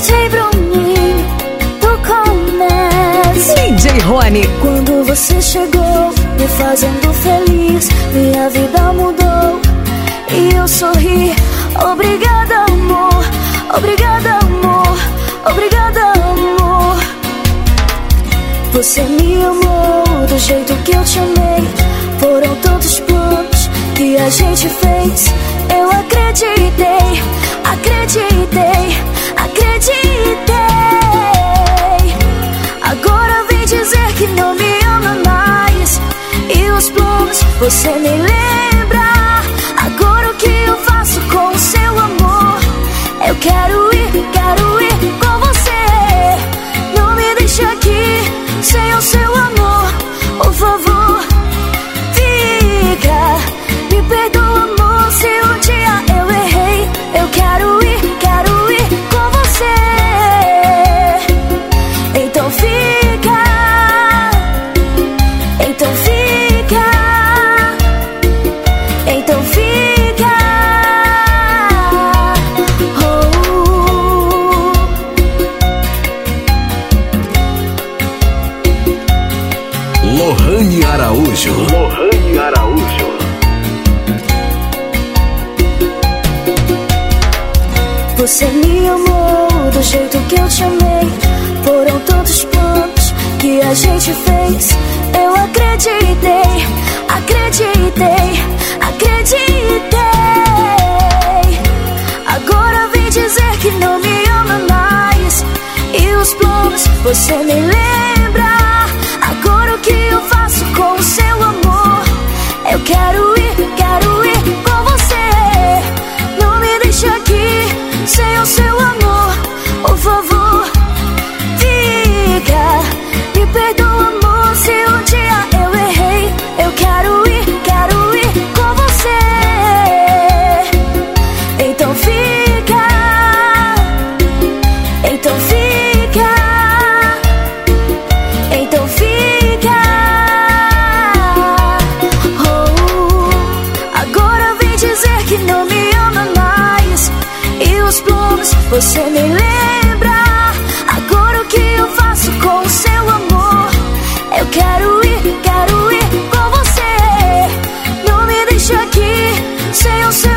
DJ Bruninho do Comércio DJ Rony. Quando você chegou me fazendo feliz Minha vida mudou. E eu sorri. Obrigada amor, obrigada amor, obrigada amor. Você me amou do jeito que eu te amei. Foram todos os planos que a gente fez. Eu acreditei. Você nem lembra. Lohane Araújo. Lohane Araújo. Você me amou do jeito que eu te amei. Foram tantos planos que a gente fez. Eu acreditei, acreditei, acreditei. Agora vem dizer que não me ama mais. E os planos você nem lembra. Sem o seu amor, por favor. Você me lembra agora o que eu faço com o seu amor. Eu quero ir, quero ir com você. Não me deixe aqui sem o seu.